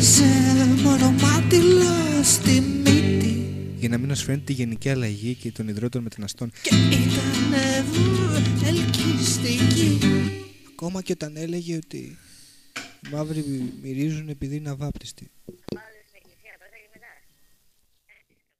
Σε στη μύτη. Για να μην μας φαίνεται τη γενική αλλαγή και των Ιδρότων μεταναστών. Και ήταν ελκυστική. Ακόμα και όταν έλεγε ότι οι μαύροι μυρίζουν επειδή είναι αβάπτιστοι.